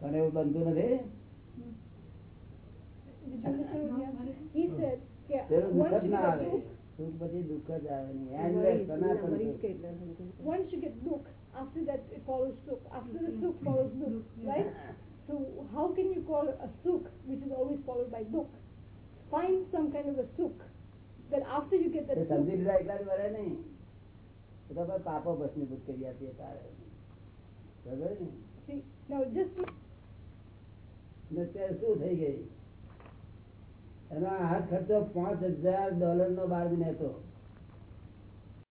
તને એવું બનતું નથી Did you listen what he asked? He said, yeah, પેલું દુઃખ once જ you ના get આવે dukh, સુખ પછી દુઃખ જ આવે નહીં worries, Endless, એના સનાતન worries સુખ. કેટલા સમજો. once you get dukh, after that it follows sukh. After the sukh follows dukh, right? So how can you call a sukh which is always followed by dukh? Find some kind of a sukh. That after you get that A sukh, સમજી લીધા એટલા જ વરે નહીં એ તો ભાઈ પાપો ભસ્મીભૂત કરી આપીએ તારે બરાબર ને see, now just to ને શું થઈ ગઈ? એનો હાથ ખર્ચો પાંચ હજાર ડોલર નો બાર નેતો